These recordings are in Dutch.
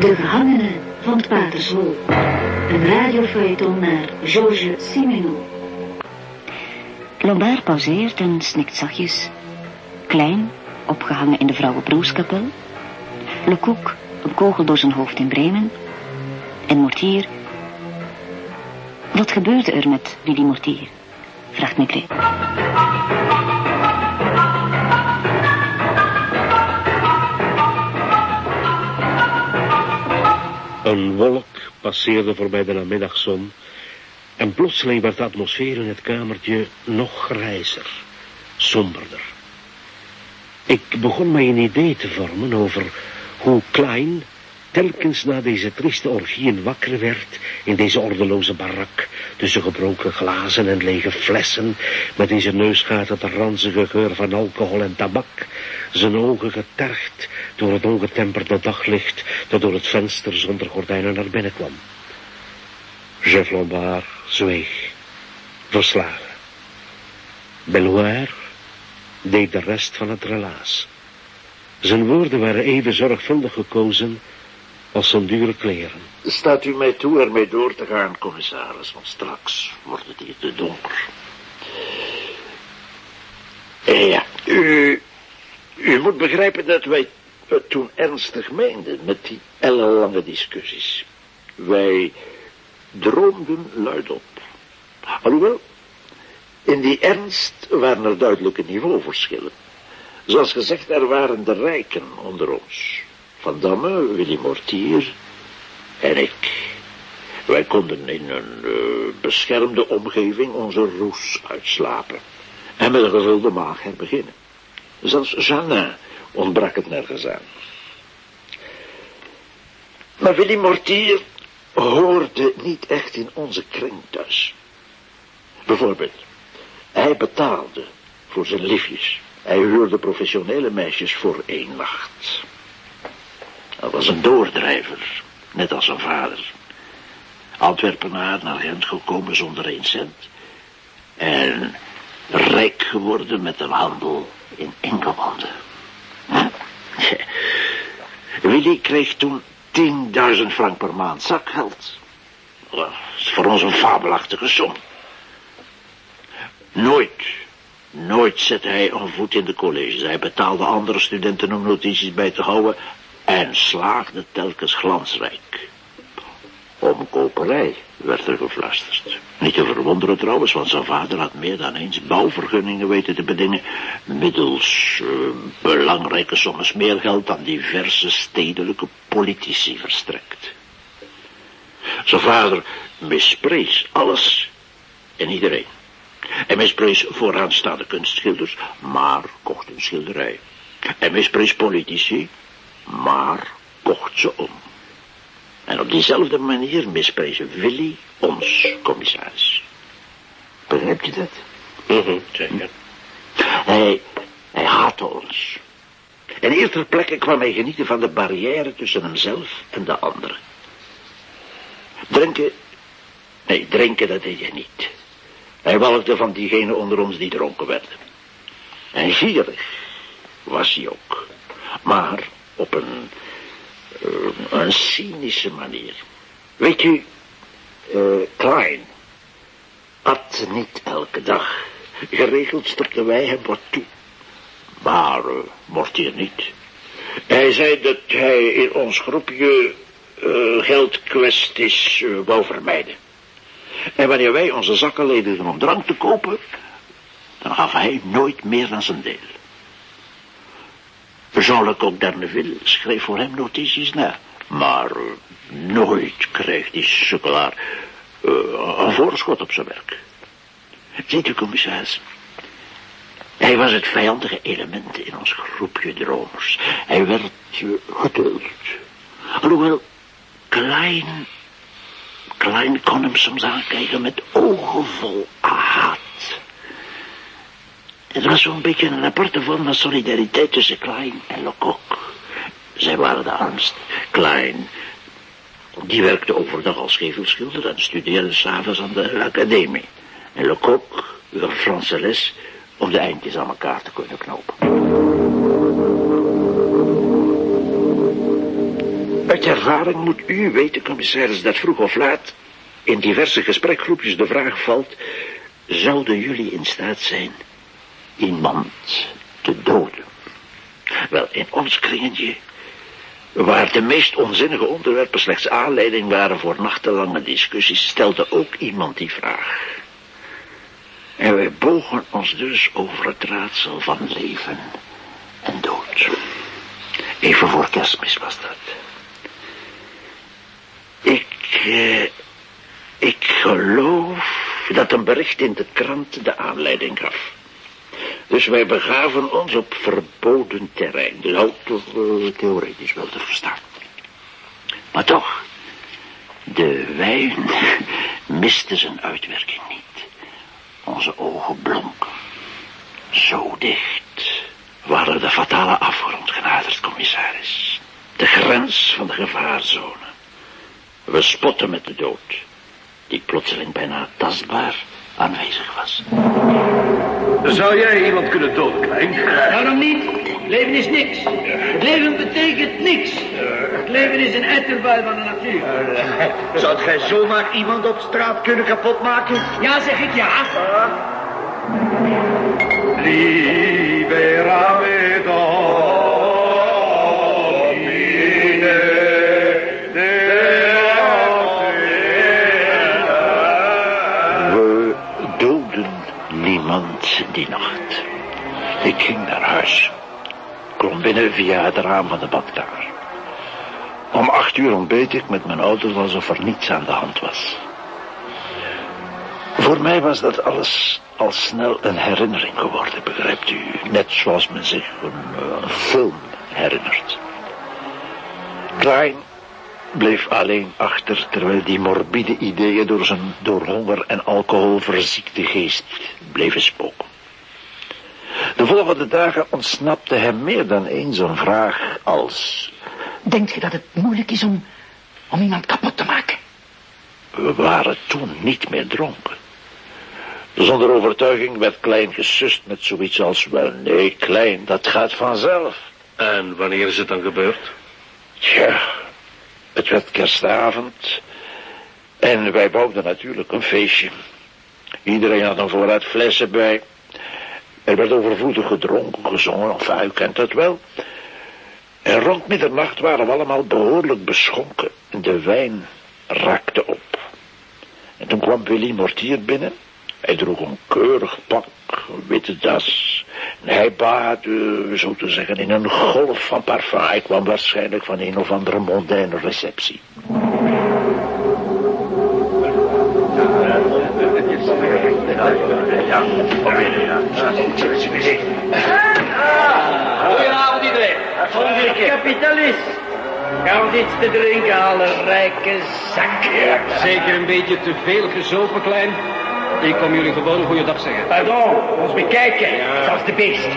De gehangene van het Patershol. Een radiofeuilleton naar Georges Simenon. Lombard pauzeert en snikt zachtjes. Klein, opgehangen in de vrouwenbroerskapel. Lecoq, een kogel door zijn hoofd in Bremen. En Mortier. Wat gebeurde er met Willy Mortier? Vraagt Maigret. Een wolk passeerde voorbij de namiddagzon en plotseling werd de atmosfeer in het kamertje nog grijzer, somberder. Ik begon mij een idee te vormen over hoe Klein telkens na deze trieste orgieën wakker werd in deze ordeloze barak, tussen gebroken glazen en lege flessen, met in zijn neusgaten de ranzige geur van alcohol en tabak, zijn ogen getergd door het ongetemperde daglicht dat door het venster zonder gordijnen naar binnen kwam. Jeff Lombard zweeg, verslagen. Beloir deed de rest van het relaas. Zijn woorden waren even zorgvuldig gekozen als zijn dure kleren. Staat u mij toe ermee door te gaan, commissaris, want straks wordt het hier te donker. Ja, u, u moet begrijpen dat wij het toen ernstig meenden met die ellenlange discussies. Wij droomden luidop. Alhoewel, in die ernst waren er duidelijke niveauverschillen. Zoals gezegd, er waren de rijken onder ons. Van Damme, Willy Mortier en ik. Wij konden in een uh, beschermde omgeving onze roes uitslapen. En met een gevulde maag herbeginnen. Zelfs Jeannin ontbrak het nergens aan. Maar Willy Mortier hoorde niet echt in onze kring thuis. Bijvoorbeeld, hij betaalde voor zijn liefjes. Hij huurde professionele meisjes voor één nacht. Hij was een doordrijver, net als zijn vader. Antwerpenaar naar Gent gekomen zonder één cent. En rijk geworden met een handel in enkelbanden. Hm? Willy kreeg toen 10.000 frank per maand zakgeld. Dat is voor ons een fabelachtige som. Nooit, nooit zette hij een voet in de colleges. Hij betaalde andere studenten om notities bij te houden en slaagde telkens glansrijk. Omkoperij, werd er gefluisterd. Niet te verwonderen trouwens, want zijn vader had meer dan eens bouwvergunningen weten te bedingen, middels uh, belangrijke sommen smeergeld aan diverse stedelijke politici verstrekt. Zijn vader misprees alles en iedereen. Hij misprees vooraanstaande kunstschilders, maar kocht een schilderij. Hij misprees politici, maar kocht ze om. En op diezelfde manier misprezen Willy ons, commissaris. Begrijpt u dat? Mhm, zeker. Hij, hij haatte ons. En eerst ter plekke kwam hij genieten van de barrière tussen hemzelf en de anderen. Drinken, nee, drinken dat deed hij niet. Hij walgde van diegenen onder ons die dronken werden. En gierig was hij ook. Maar op een, een cynische manier. Weet u, uh, Klein at niet elke dag. Geregeld stopten wij hem wat toe. Maar uh, Mortier niet. Hij zei dat hij in ons groepje uh, geldkwesties wou vermijden. En wanneer wij onze zakken ledigden om drank te kopen, dan gaf hij nooit meer dan zijn deel. Jean-Lecoq d'Erneville schreef voor hem notities na. Maar uh, nooit kreeg die sukkelaar uh, een voorschot op zijn werk. Ziet u, commissaris, hij was het vijandige element in ons groepje dromers. Hij werd uh, geduld. Alhoewel, klein, klein kon hem soms aankijken met ogen vol haat. Het was zo'n beetje een aparte vorm van solidariteit tussen Klein en Lecoq. Zij waren de armst. Klein, die werkte overdag als gevelschilder en studeerde s'avonds aan de academie. En Lecoq, een Franse les, om de eindjes aan elkaar te kunnen knopen. Uit ervaring moet u weten, commissaris, dat vroeg of laat in diverse gesprekgroepjes de vraag valt, zouden jullie in staat zijn iemand te doden? Wel, in ons kringetje, waar de meest onzinnige onderwerpen slechts aanleiding waren voor nachtenlange discussies, stelde ook iemand die vraag. En wij bogen ons dus over het raadsel van leven en dood. Even voor kerstmis was dat. Ik, eh, ik geloof dat een bericht in de krant de aanleiding gaf. Dus wij begaven ons op verboden terrein. Dus ook uh, theoretisch wel te verstaan. Maar toch, de wijn miste zijn uitwerking niet. Onze ogen blonken. Zo dicht waren de fatale afgrond genaderd, commissaris. De grens van de gevaarzone. We spotten met de dood, die plotseling bijna tastbaar aanwezig was. Zou jij iemand kunnen doden, Klein? Waarom niet? Leven is niks. Het leven betekent niks. Het leven is een etterbuil van de natuur. Zou jij zomaar iemand op straat kunnen kapotmaken? Ja, zeg ik ja. Liberame die nacht. Ik ging naar huis. Klom binnen via het raam van de badkamer. Om acht uur ontbeet ik met mijn auto alsof er niets aan de hand was. Voor mij was dat alles al snel een herinnering geworden, begrijpt u? Net zoals men zich een, eh, een film herinnert. Klein bleef alleen achter terwijl die morbide ideeën door zijn door honger en alcohol verziekte geest bleven spoken. De volgende dagen ontsnapte hem meer dan eens een vraag als... Denkt je dat het moeilijk is om, om iemand kapot te maken? We waren toen niet meer dronken. Zonder overtuiging werd Klein gesust met zoiets als... Wel, nee, Klein, dat gaat vanzelf. En wanneer is het dan gebeurd? Tja, het werd kerstavond. En wij bouwden natuurlijk een feestje. Iedereen had een voorraad flessen bij. Er werd overvloedig gedronken, gezongen, enfin, u kent het wel. En rond middernacht waren we allemaal behoorlijk beschonken. De wijn raakte op. En toen kwam Willy Mortier binnen. Hij droeg een keurig pak, een witte das. En hij baadde, zo te zeggen, in een golf van parfum. Hij kwam waarschijnlijk van een of andere mondaine receptie. Goedenavond iedereen. Kapitalist. Ga ons iets te drinken halen, rijke zak. Zeker een beetje te veel gezopen, klein. Ik kom jullie gewoon een goede dag zeggen. Pardon, ons bekijken. Zoals de beest.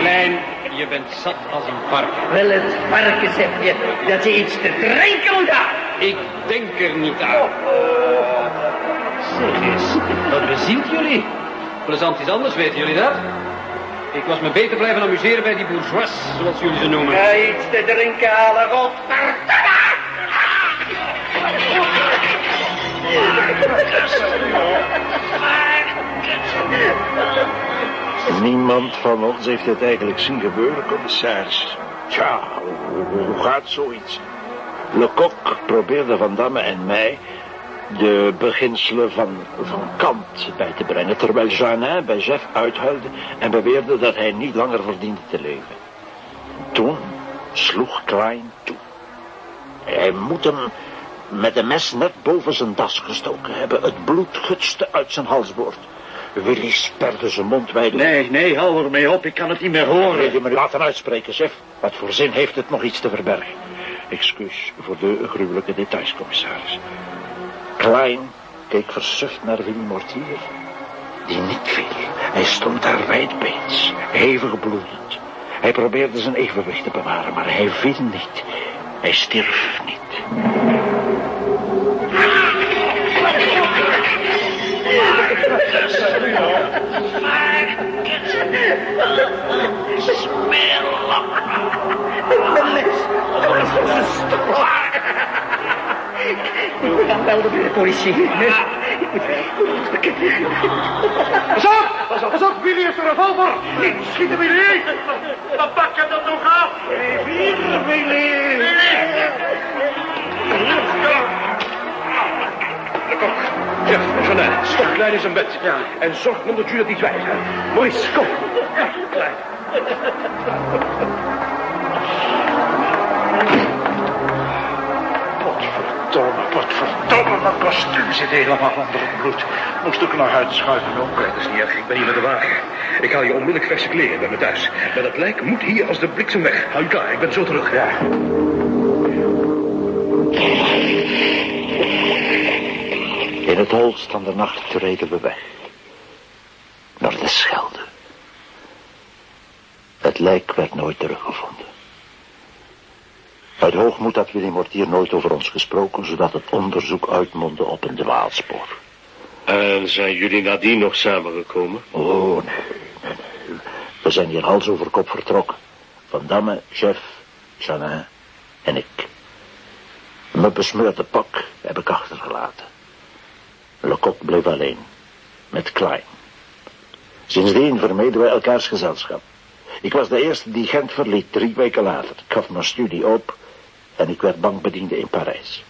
Klein, je bent zat als een varken. Wel het varkens heb je dat je iets te drinken moet hebben. Ik denk er niet aan. Zeg eens, wat bezielt jullie? Plezant is anders, weten jullie dat? Ik was me beter blijven amuseren bij die bourgeois, zoals jullie ze noemen. Ga iets te drinken halen, godverdomme. Niemand van ons heeft het eigenlijk zien gebeuren, commissaris. Tja, hoe, hoe gaat zoiets? Lecoq probeerde Van Damme en mij de beginselen van, van Kant bij te brengen, terwijl Janin bij Jeff uithuilde en beweerde dat hij niet langer verdiende te leven. Toen sloeg Klein toe. Hij moet hem met een mes net boven zijn das gestoken hebben. Het bloed gutste uit zijn halsboord. Willy sperde zijn mond wijd. Nee, nee, hou ermee op. Ik kan het niet meer horen. Wil je me laten uitspreken, chef? Wat voor zin heeft het nog iets te verbergen? Excuus voor de gruwelijke details, commissaris. Klein keek versuft naar Willy Mortier, die niet viel. Hij stond daar wijdbeens, hevig bloedend. Hij probeerde zijn evenwicht te bewaren, maar hij viel niet. Hij stierf niet. Melden bij de politie. Pas op! Pas op, pas op! Willy heeft een revolver! Niet schieten, Willy! Dan pak je dat nog af! Hier, Willy! De kok. Ja, Jeanne, stop klein in zijn bed. Ja. En zorg ervoor dat jullie dat niet zwijgen. Maurice, kom. Ja, klein. Potverdomme, mijn kostuum zit helemaal onder het bloed. Moest ik nog uitschuiven ook. Dat is niet erg, ik ben hier met de wagen. Ik haal je onmiddellijk verse kleren bij me thuis. Maar dat lijk moet hier als de bliksem weg. Hou je klaar, ik ben zo terug. Ja. In het holst van de nacht reden we weg. Naar de Schelde. Het lijk werd nooit teruggevonden. Uit hoogmoed had Willy Mortier nooit over ons gesproken, zodat het onderzoek uitmondde op een dwaalspoor. En zijn jullie nadien nog samengekomen? Oh, nee, nee, nee. We zijn hier hals over kop vertrokken. Van Damme, chef, Janin en ik. Mijn besmeurde pak heb ik achtergelaten. Lecoq bleef alleen, met Klein. Sindsdien vermeden wij elkaars gezelschap. Ik was de eerste die Gent verliet, drie weken later. Ik gaf mijn studie op en ik werd bankbediende in Parijs.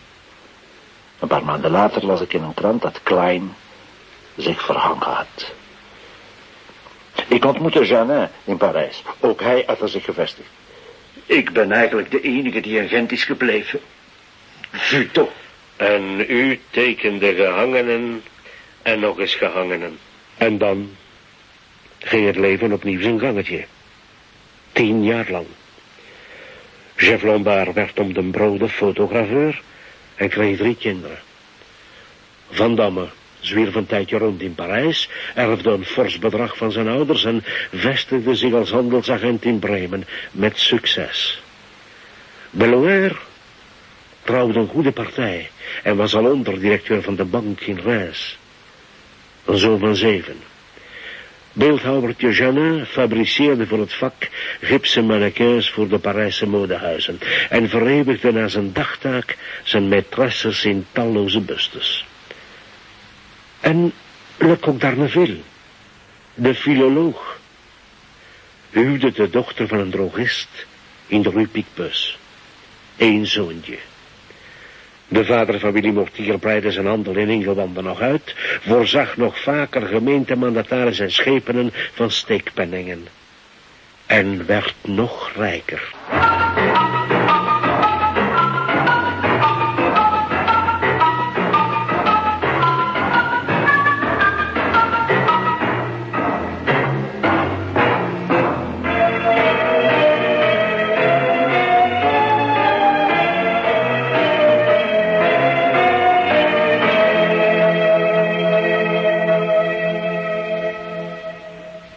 Een paar maanden later las ik in een krant dat Klein zich verhangen had. Ik ontmoette Janin in Parijs. Ook hij had er zich gevestigd. Ik ben eigenlijk de enige die in Gent is gebleven. Vuto. En u tekende gehangenen en nog eens gehangenen. En dan ging het leven opnieuw zijn gangetje. Tien jaar lang. Jeff Lombard werd om den brode fotograveur en kreeg drie kinderen. Van Damme zwierf een tijdje rond in Parijs, erfde een fors bedrag van zijn ouders en vestigde zich als handelsagent in Bremen met succes. Beloer trouwde een goede partij en was al onderdirecteur van de bank in Reims. Een zoon van zeven. Beeldhouwertje Janin fabriceerde voor het vak gipsen mannequins voor de Parijse modehuizen en vereeuwigde na zijn dagtaak zijn maîtresses in talloze bustes. En Lecoq d'Arneville, de filoloog, huwde de dochter van een drogist in de Rue Picpus. Eén zoontje. De vader van Willy Mortier breidde zijn handel in Engelanden nog uit, voorzag nog vaker gemeentemandataris en schepenen van steekpenningen. En werd nog rijker.